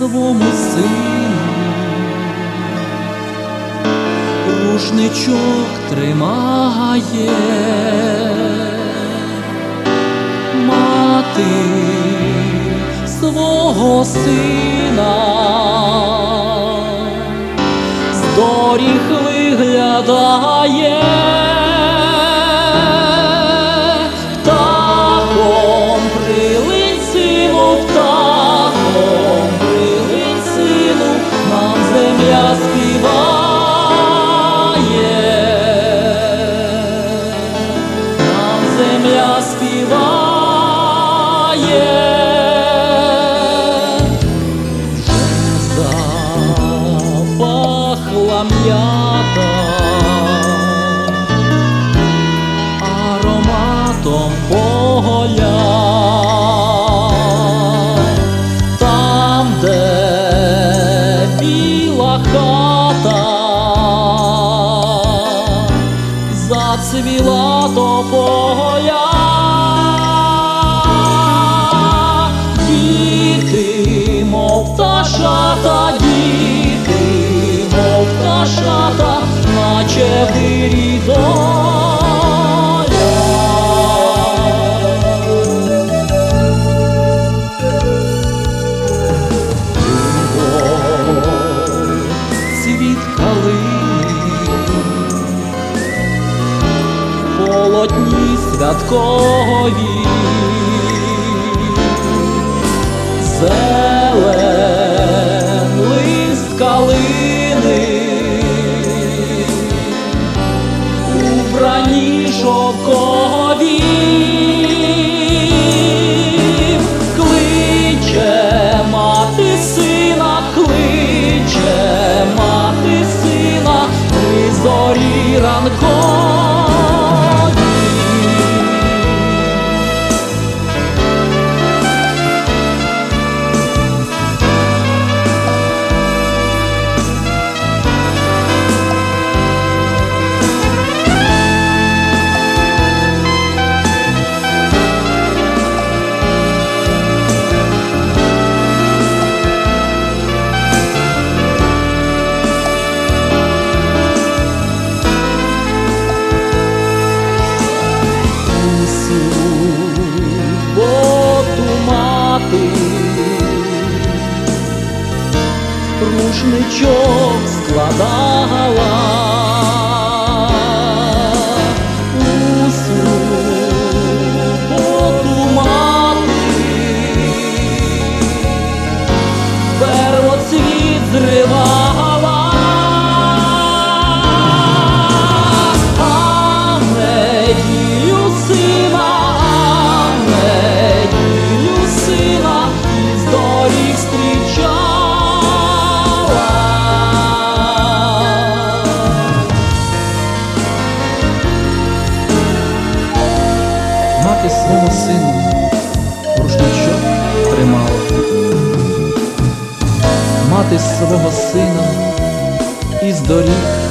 свому сину, рушничок тримає. Мати свого сина, з доріг виглядає. cambiata aromato un po' пташата, наче вирі Світ калини полотні святкові, шовкові, суботу мати, рушничок складала Мати рушничок тримала, мати свого сина із доріг